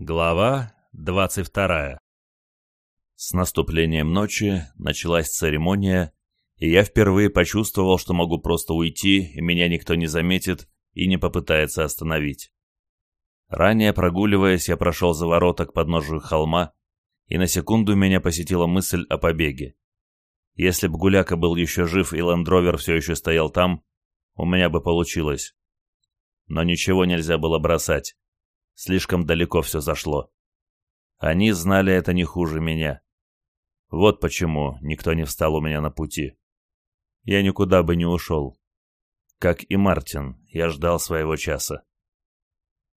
Глава 22. С наступлением ночи началась церемония, и я впервые почувствовал, что могу просто уйти, и меня никто не заметит и не попытается остановить. Ранее прогуливаясь, я прошел за ворота к подножию холма, и на секунду меня посетила мысль о побеге. Если б Гуляка был еще жив и Лендровер все еще стоял там, у меня бы получилось. Но ничего нельзя было бросать. Слишком далеко все зашло. Они знали это не хуже меня. Вот почему никто не встал у меня на пути. Я никуда бы не ушел. Как и Мартин, я ждал своего часа.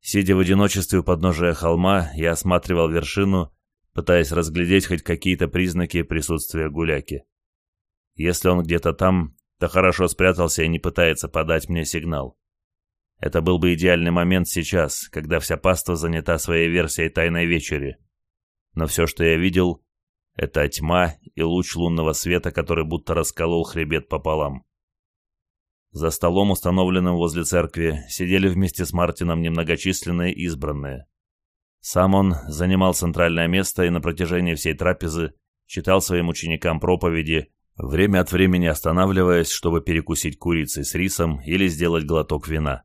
Сидя в одиночестве у подножия холма, я осматривал вершину, пытаясь разглядеть хоть какие-то признаки присутствия гуляки. Если он где-то там, то хорошо спрятался и не пытается подать мне сигнал. Это был бы идеальный момент сейчас, когда вся паства занята своей версией «Тайной вечери». Но все, что я видел, — это тьма и луч лунного света, который будто расколол хребет пополам. За столом, установленным возле церкви, сидели вместе с Мартином немногочисленные избранные. Сам он занимал центральное место и на протяжении всей трапезы читал своим ученикам проповеди, время от времени останавливаясь, чтобы перекусить курицей с рисом или сделать глоток вина.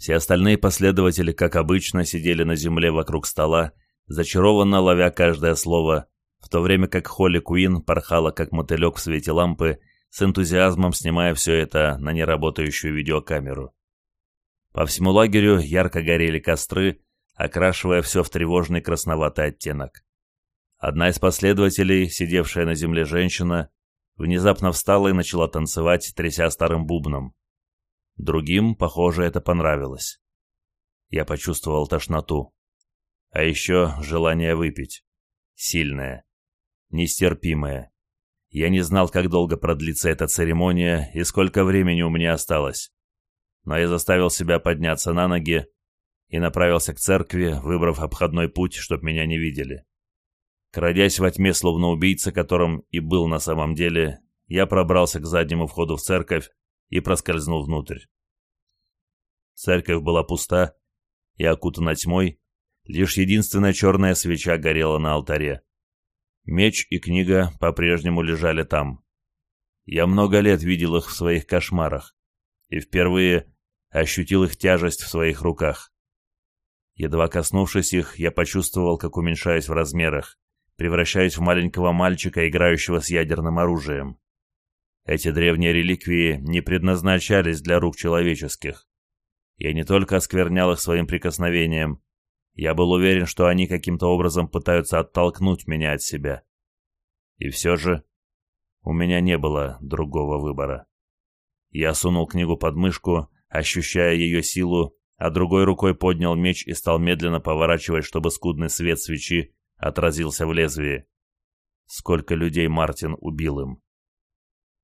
Все остальные последователи, как обычно, сидели на земле вокруг стола, зачарованно ловя каждое слово, в то время как Холли Куин порхала как мотылек в свете лампы, с энтузиазмом снимая все это на неработающую видеокамеру. По всему лагерю ярко горели костры, окрашивая все в тревожный красноватый оттенок. Одна из последователей, сидевшая на земле женщина, внезапно встала и начала танцевать, тряся старым бубном. Другим, похоже, это понравилось. Я почувствовал тошноту. А еще желание выпить. Сильное. Нестерпимое. Я не знал, как долго продлится эта церемония и сколько времени у меня осталось. Но я заставил себя подняться на ноги и направился к церкви, выбрав обходной путь, чтоб меня не видели. Крадясь во тьме, словно убийца, которым и был на самом деле, я пробрался к заднему входу в церковь и проскользнул внутрь. Церковь была пуста и окутана тьмой, лишь единственная черная свеча горела на алтаре. Меч и книга по-прежнему лежали там. Я много лет видел их в своих кошмарах и впервые ощутил их тяжесть в своих руках. Едва коснувшись их, я почувствовал, как уменьшаюсь в размерах, превращаюсь в маленького мальчика, играющего с ядерным оружием. Эти древние реликвии не предназначались для рук человеческих. Я не только осквернял их своим прикосновением, я был уверен, что они каким-то образом пытаются оттолкнуть меня от себя. И все же у меня не было другого выбора. Я сунул книгу под мышку, ощущая ее силу, а другой рукой поднял меч и стал медленно поворачивать, чтобы скудный свет свечи отразился в лезвии. Сколько людей Мартин убил им.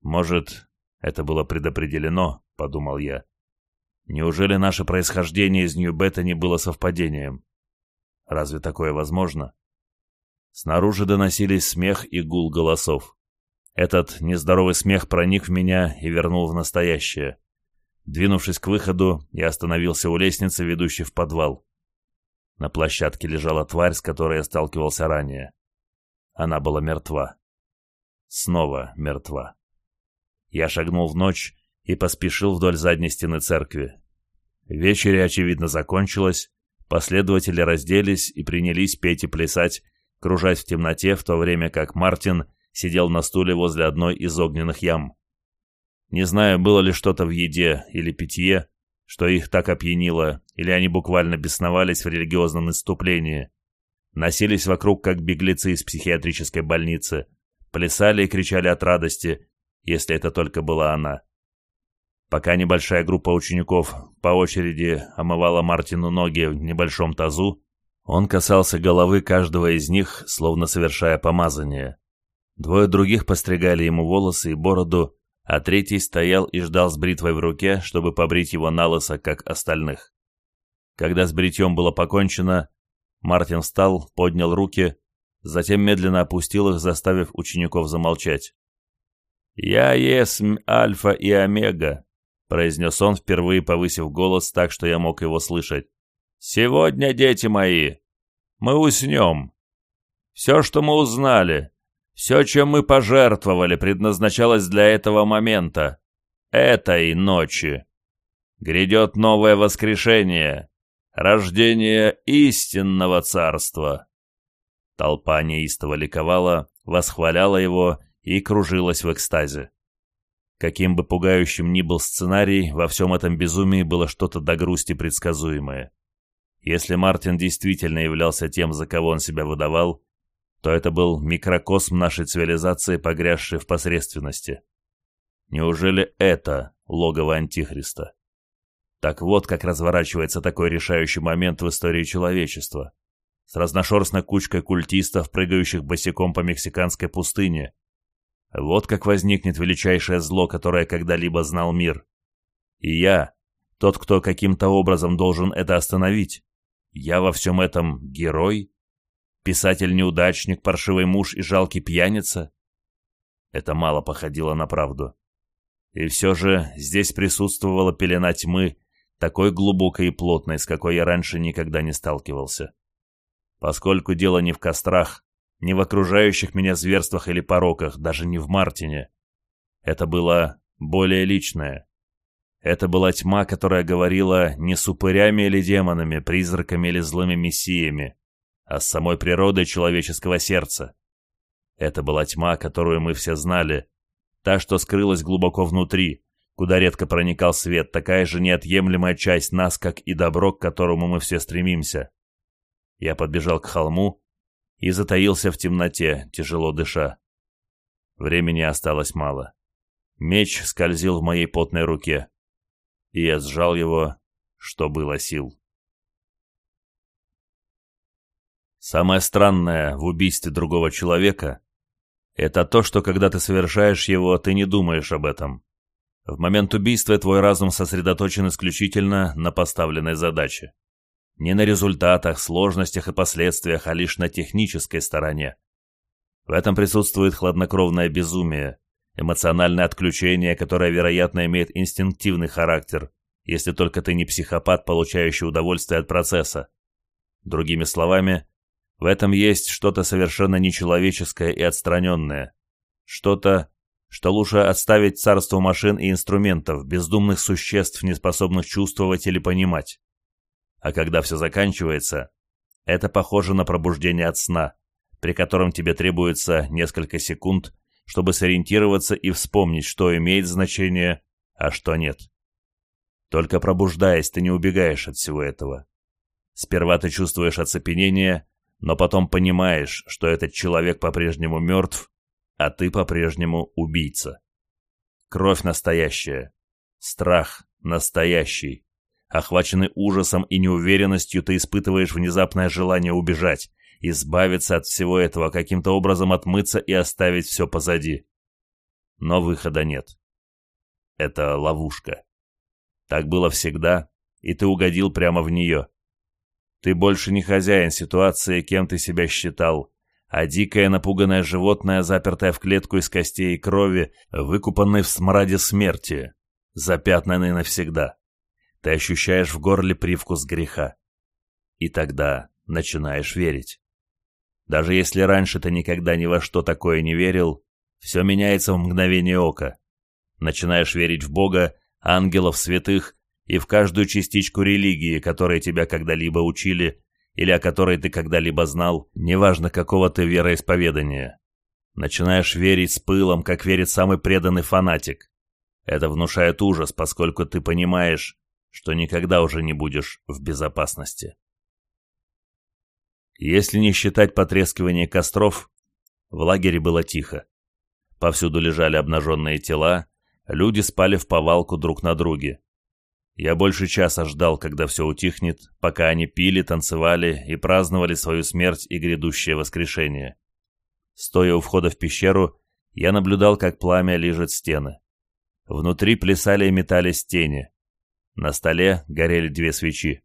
Может, это было предопределено, подумал я. Неужели наше происхождение из Нью-Бета не было совпадением? Разве такое возможно? Снаружи доносились смех и гул голосов. Этот нездоровый смех проник в меня и вернул в настоящее. Двинувшись к выходу, я остановился у лестницы, ведущей в подвал. На площадке лежала тварь, с которой я сталкивался ранее. Она была мертва. Снова мертва. Я шагнул в ночь и поспешил вдоль задней стены церкви. Вечеря, очевидно, закончилась, последователи разделись и принялись петь и плясать, кружась в темноте, в то время как Мартин сидел на стуле возле одной из огненных ям. Не знаю, было ли что-то в еде или питье, что их так опьянило, или они буквально бесновались в религиозном наступлении. Носились вокруг, как беглецы из психиатрической больницы, плясали и кричали от радости, если это только была она. Пока небольшая группа учеников по очереди омывала Мартину ноги в небольшом тазу, он касался головы каждого из них, словно совершая помазание. Двое других постригали ему волосы и бороду, а третий стоял и ждал с бритвой в руке, чтобы побрить его на лысо, как остальных. Когда с бритьем было покончено, Мартин встал, поднял руки, затем медленно опустил их, заставив учеников замолчать. «Я есмь Альфа и Омега», — произнес он, впервые повысив голос так, что я мог его слышать. «Сегодня, дети мои, мы уснем. Все, что мы узнали, все, чем мы пожертвовали, предназначалось для этого момента, этой ночи. Грядет новое воскрешение, рождение истинного царства». Толпа неистово ликовала, восхваляла его и кружилась в экстазе. Каким бы пугающим ни был сценарий, во всем этом безумии было что-то до грусти предсказуемое. Если Мартин действительно являлся тем, за кого он себя выдавал, то это был микрокосм нашей цивилизации, погрязший в посредственности. Неужели это логово Антихриста? Так вот, как разворачивается такой решающий момент в истории человечества. С разношерстной кучкой культистов, прыгающих босиком по мексиканской пустыне – вот как возникнет величайшее зло, которое когда-либо знал мир. И я, тот, кто каким-то образом должен это остановить. Я во всем этом герой, писатель-неудачник, паршивый муж и жалкий пьяница. Это мало походило на правду. И все же здесь присутствовала пелена тьмы, такой глубокой и плотной, с какой я раньше никогда не сталкивался. Поскольку дело не в кострах, не в окружающих меня зверствах или пороках, даже не в Мартине. Это было более личное. Это была тьма, которая говорила не с упырями или демонами, призраками или злыми мессиями, а с самой природой человеческого сердца. Это была тьма, которую мы все знали, та, что скрылась глубоко внутри, куда редко проникал свет, такая же неотъемлемая часть нас, как и добро, к которому мы все стремимся. Я подбежал к холму, и затаился в темноте, тяжело дыша. Времени осталось мало. Меч скользил в моей потной руке, и я сжал его, что было сил. Самое странное в убийстве другого человека — это то, что когда ты совершаешь его, ты не думаешь об этом. В момент убийства твой разум сосредоточен исключительно на поставленной задаче. Не на результатах, сложностях и последствиях, а лишь на технической стороне. В этом присутствует хладнокровное безумие, эмоциональное отключение, которое, вероятно, имеет инстинктивный характер, если только ты не психопат, получающий удовольствие от процесса. Другими словами, в этом есть что-то совершенно нечеловеческое и отстраненное. Что-то, что лучше отставить царство машин и инструментов, бездумных существ, неспособных чувствовать или понимать. А когда все заканчивается, это похоже на пробуждение от сна, при котором тебе требуется несколько секунд, чтобы сориентироваться и вспомнить, что имеет значение, а что нет. Только пробуждаясь, ты не убегаешь от всего этого. Сперва ты чувствуешь оцепенение, но потом понимаешь, что этот человек по-прежнему мертв, а ты по-прежнему убийца. Кровь настоящая, страх настоящий, Охваченный ужасом и неуверенностью, ты испытываешь внезапное желание убежать, избавиться от всего этого, каким-то образом отмыться и оставить все позади. Но выхода нет. Это ловушка. Так было всегда, и ты угодил прямо в нее. Ты больше не хозяин ситуации, кем ты себя считал, а дикое напуганное животное, запертое в клетку из костей и крови, выкупанное в смраде смерти, запятнанное навсегда. Ты ощущаешь в горле привкус греха. И тогда начинаешь верить. Даже если раньше ты никогда ни во что такое не верил, все меняется в мгновение ока. Начинаешь верить в Бога, ангелов, святых и в каждую частичку религии, которой тебя когда-либо учили или о которой ты когда-либо знал, неважно какого ты вероисповедания. Начинаешь верить с пылом, как верит самый преданный фанатик. Это внушает ужас, поскольку ты понимаешь, что никогда уже не будешь в безопасности. Если не считать потрескивание костров, в лагере было тихо. Повсюду лежали обнаженные тела, люди спали в повалку друг на друге. Я больше часа ждал, когда все утихнет, пока они пили, танцевали и праздновали свою смерть и грядущее воскрешение. Стоя у входа в пещеру, я наблюдал, как пламя лижет стены. Внутри плясали и метались тени. На столе горели две свечи.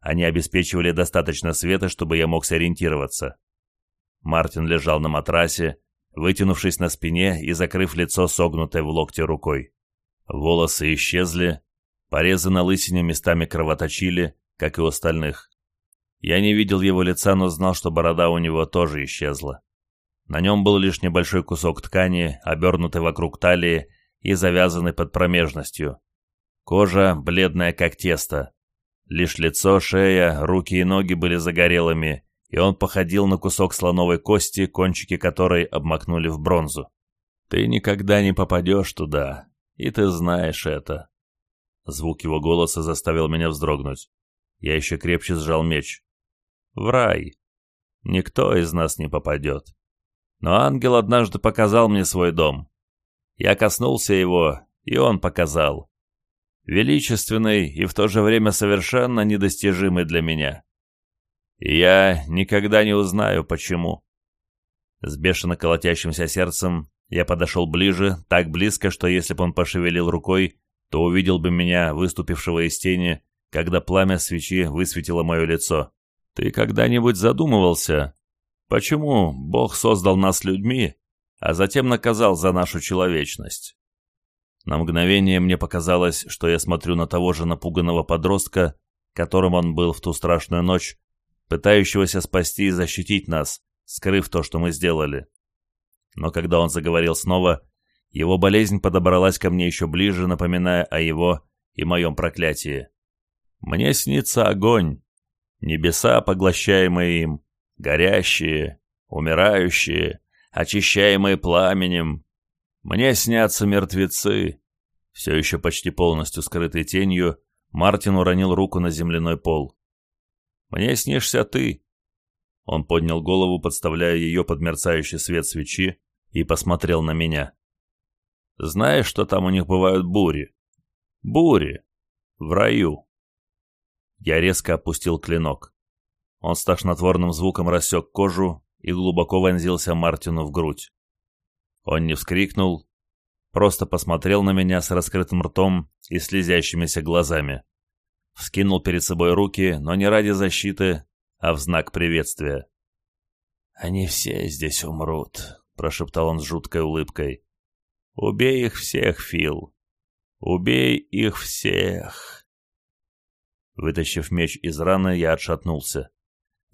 Они обеспечивали достаточно света, чтобы я мог сориентироваться. Мартин лежал на матрасе, вытянувшись на спине и закрыв лицо согнутой в локте рукой. Волосы исчезли, порезы на лысине местами кровоточили, как и у остальных. Я не видел его лица, но знал, что борода у него тоже исчезла. На нем был лишь небольшой кусок ткани, обернутый вокруг талии и завязанный под промежностью, Кожа бледная, как тесто. Лишь лицо, шея, руки и ноги были загорелыми, и он походил на кусок слоновой кости, кончики которой обмакнули в бронзу. «Ты никогда не попадешь туда, и ты знаешь это». Звук его голоса заставил меня вздрогнуть. Я еще крепче сжал меч. «В рай. Никто из нас не попадет. Но ангел однажды показал мне свой дом. Я коснулся его, и он показал величественный и в то же время совершенно недостижимый для меня. И я никогда не узнаю, почему. С бешено колотящимся сердцем я подошел ближе, так близко, что если бы он пошевелил рукой, то увидел бы меня, выступившего из тени, когда пламя свечи высветило мое лицо. Ты когда-нибудь задумывался, почему Бог создал нас людьми, а затем наказал за нашу человечность? На мгновение мне показалось, что я смотрю на того же напуганного подростка, которым он был в ту страшную ночь, пытающегося спасти и защитить нас, скрыв то, что мы сделали. Но когда он заговорил снова, его болезнь подобралась ко мне еще ближе, напоминая о его и моем проклятии. Мне снится огонь, небеса, поглощаемые им, горящие, умирающие, очищаемые пламенем, мне снятся мертвецы. Все еще почти полностью скрытой тенью, Мартин уронил руку на земляной пол. Мне снишься ты. Он поднял голову, подставляя ее под мерцающий свет свечи, и посмотрел на меня. Знаешь, что там у них бывают бури? Бури. В раю. Я резко опустил клинок. Он с тошнотворным звуком рассек кожу и глубоко вонзился Мартину в грудь. Он не вскрикнул, просто посмотрел на меня с раскрытым ртом и слезящимися глазами. Вскинул перед собой руки, но не ради защиты, а в знак приветствия. «Они все здесь умрут», — прошептал он с жуткой улыбкой. «Убей их всех, Фил! Убей их всех!» Вытащив меч из раны, я отшатнулся.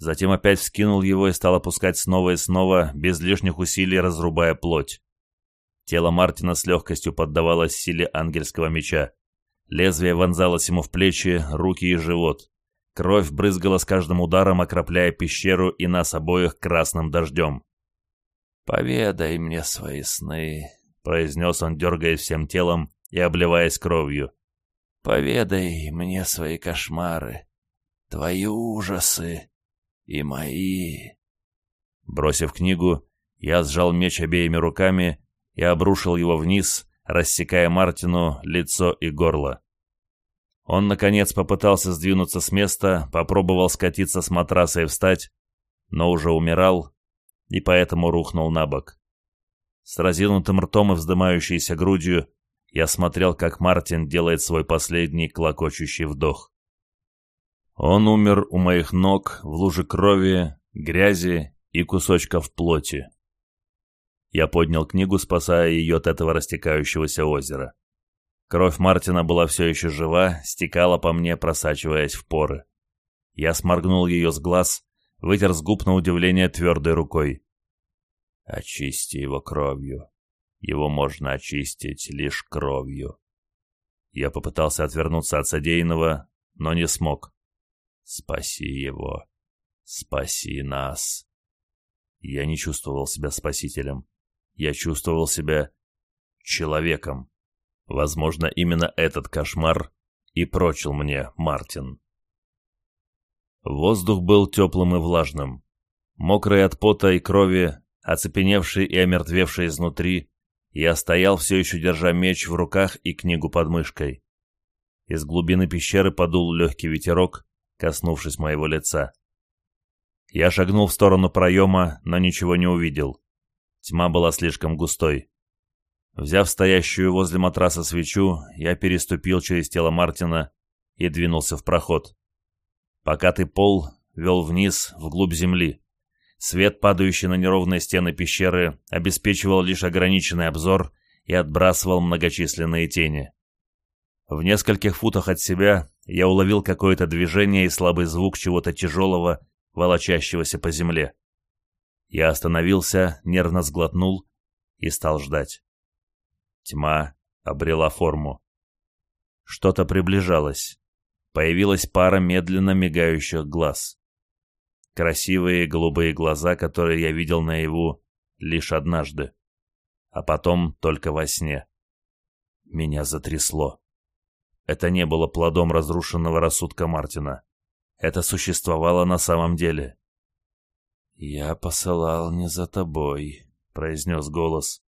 Затем опять вскинул его и стал опускать снова и снова, без лишних усилий разрубая плоть. Тело Мартина с легкостью поддавалось силе ангельского меча. Лезвие вонзалось ему в плечи, руки и живот. Кровь брызгала с каждым ударом, окропляя пещеру и нас обоих красным дождем. «Поведай мне свои сны», — произнес он, дергаясь всем телом и обливаясь кровью. «Поведай мне свои кошмары, твои ужасы, и мои». Бросив книгу, я сжал меч обеими руками и обрушил его вниз, рассекая Мартину лицо и горло. Он, наконец, попытался сдвинуться с места, попробовал скатиться с матраса и встать, но уже умирал и поэтому рухнул на бок. С разинутым ртом и вздымающейся грудью я смотрел, как Мартин делает свой последний клокочущий вдох. Он умер у моих ног в луже крови, грязи и кусочков плоти. Я поднял книгу, спасая ее от этого растекающегося озера. Кровь Мартина была все еще жива, стекала по мне, просачиваясь в поры. Я сморгнул ее с глаз, вытер с губ на удивление твердой рукой. «Очисти его кровью. Его можно очистить лишь кровью». Я попытался отвернуться от содеянного, но не смог. Спаси его. Спаси нас. Я не чувствовал себя спасителем. Я чувствовал себя человеком. Возможно, именно этот кошмар и прочил мне Мартин. Воздух был теплым и влажным. Мокрый от пота и крови, оцепеневший и омертвевший изнутри, я стоял все еще держа меч в руках и книгу под мышкой. Из глубины пещеры подул легкий ветерок, коснувшись моего лица. Я шагнул в сторону проема, но ничего не увидел. Тьма была слишком густой. Взяв стоящую возле матраса свечу, я переступил через тело Мартина и двинулся в проход. Покатый пол вел вниз, вглубь земли. Свет, падающий на неровные стены пещеры, обеспечивал лишь ограниченный обзор и отбрасывал многочисленные тени. В нескольких футах от себя я уловил какое-то движение и слабый звук чего-то тяжелого, волочащегося по земле. Я остановился, нервно сглотнул и стал ждать. Тьма обрела форму. Что-то приближалось. Появилась пара медленно мигающих глаз. Красивые голубые глаза, которые я видел наяву лишь однажды, а потом только во сне. Меня затрясло. Это не было плодом разрушенного рассудка Мартина. Это существовало на самом деле. «Я посылал не за тобой», — произнес голос.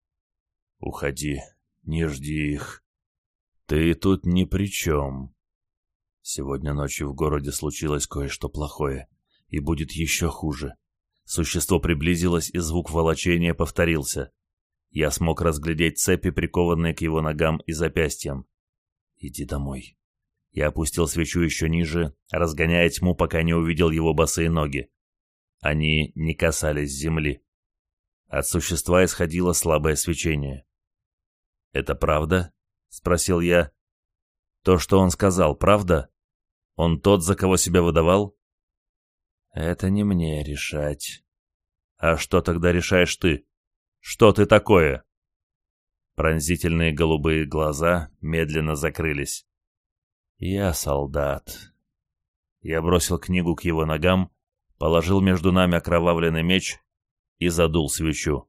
«Уходи, не жди их. Ты тут ни при чем. Сегодня ночью в городе случилось кое-что плохое, и будет еще хуже. Существо приблизилось, и звук волочения повторился. Я смог разглядеть цепи, прикованные к его ногам и запястьям. «Иди домой». Я опустил свечу еще ниже, разгоняя тьму, пока не увидел его босые ноги. Они не касались земли. От существа исходило слабое свечение. «Это правда?» — спросил я. «То, что он сказал, правда? Он тот, за кого себя выдавал?» «Это не мне решать». «А что тогда решаешь ты? Что ты такое?» Пронзительные голубые глаза медленно закрылись. «Я солдат». Я бросил книгу к его ногам, положил между нами окровавленный меч и задул свечу.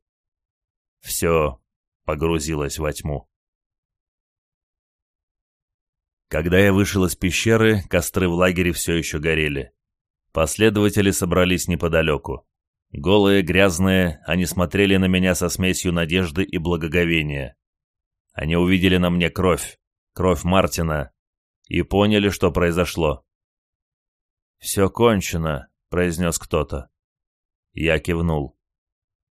Все погрузилось во тьму. Когда я вышел из пещеры, костры в лагере все еще горели. Последователи собрались неподалеку. Голые, грязные, они смотрели на меня со смесью надежды и благоговения. Они увидели на мне кровь, кровь Мартина, и поняли, что произошло. «Все кончено», — произнес кто-то. Я кивнул.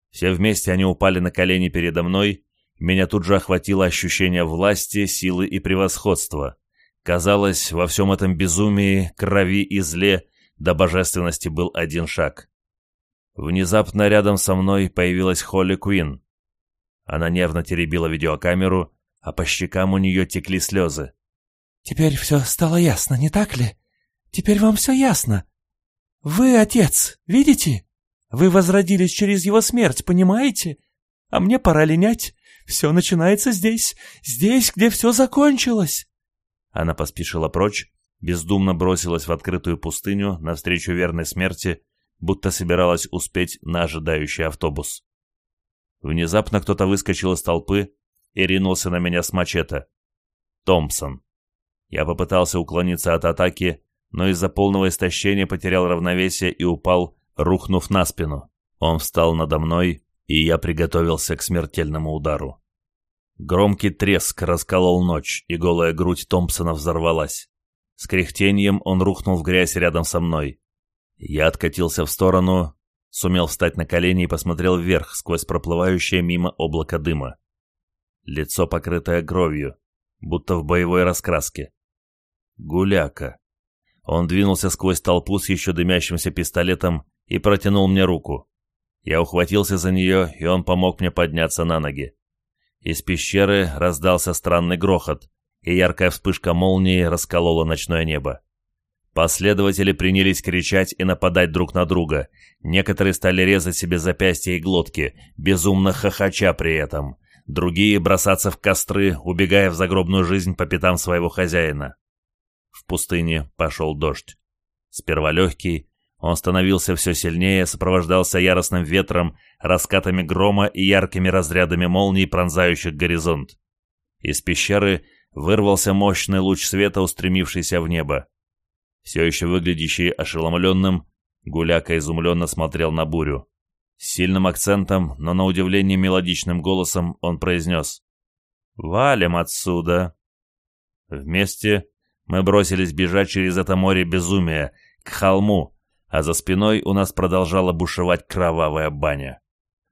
Все вместе они упали на колени передо мной, меня тут же охватило ощущение власти, силы и превосходства. Казалось, во всем этом безумии, крови и зле до божественности был один шаг. Внезапно рядом со мной появилась Холли Куин. Она нервно теребила видеокамеру, а по щекам у нее текли слезы. «Теперь все стало ясно, не так ли? Теперь вам все ясно. Вы отец, видите? Вы возродились через его смерть, понимаете? А мне пора линять. Все начинается здесь, здесь, где все закончилось». Она поспешила прочь, бездумно бросилась в открытую пустыню навстречу верной смерти будто собиралась успеть на ожидающий автобус. Внезапно кто-то выскочил из толпы и ринулся на меня с мачете. Томпсон. Я попытался уклониться от атаки, но из-за полного истощения потерял равновесие и упал, рухнув на спину. Он встал надо мной, и я приготовился к смертельному удару. Громкий треск расколол ночь, и голая грудь Томпсона взорвалась. С кряхтением он рухнул в грязь рядом со мной. Я откатился в сторону, сумел встать на колени и посмотрел вверх сквозь проплывающее мимо облако дыма. Лицо, покрытое кровью, будто в боевой раскраске. Гуляка. Он двинулся сквозь толпу с еще дымящимся пистолетом и протянул мне руку. Я ухватился за нее, и он помог мне подняться на ноги. Из пещеры раздался странный грохот, и яркая вспышка молнии расколола ночное небо. Последователи принялись кричать и нападать друг на друга. Некоторые стали резать себе запястья и глотки, безумно хохоча при этом. Другие бросаться в костры, убегая в загробную жизнь по пятам своего хозяина. В пустыне пошел дождь. Сперва легкий, он становился все сильнее, сопровождался яростным ветром, раскатами грома и яркими разрядами молний, пронзающих горизонт. Из пещеры вырвался мощный луч света, устремившийся в небо все еще выглядящий ошеломленным, Гуляка изумленно смотрел на бурю. С сильным акцентом, но на удивление мелодичным голосом он произнес «Валим отсюда!» Вместе мы бросились бежать через это море безумия, к холму, а за спиной у нас продолжала бушевать кровавая баня.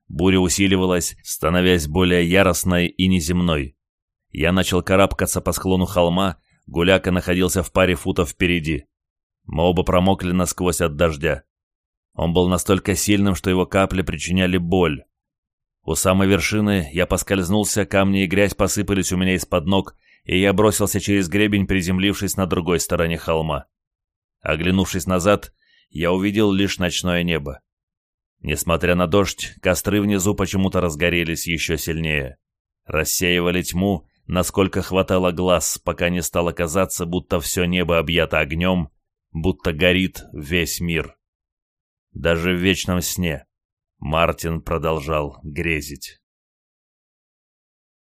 Буря усиливалась, становясь более яростной и неземной. Я начал карабкаться по склону холма, Гуляка находился в паре футов впереди. Моба промокли насквозь от дождя. Он был настолько сильным, что его капли причиняли боль. У самой вершины я поскользнулся, камни и грязь посыпались у меня из-под ног, и я бросился через гребень, приземлившись на другой стороне холма. Оглянувшись назад, я увидел лишь ночное небо. Несмотря на дождь, костры внизу почему-то разгорелись еще сильнее. Рассеивали тьму, насколько хватало глаз, пока не стало казаться, будто все небо объято огнем, будто горит весь мир. Даже в вечном сне Мартин продолжал грезить.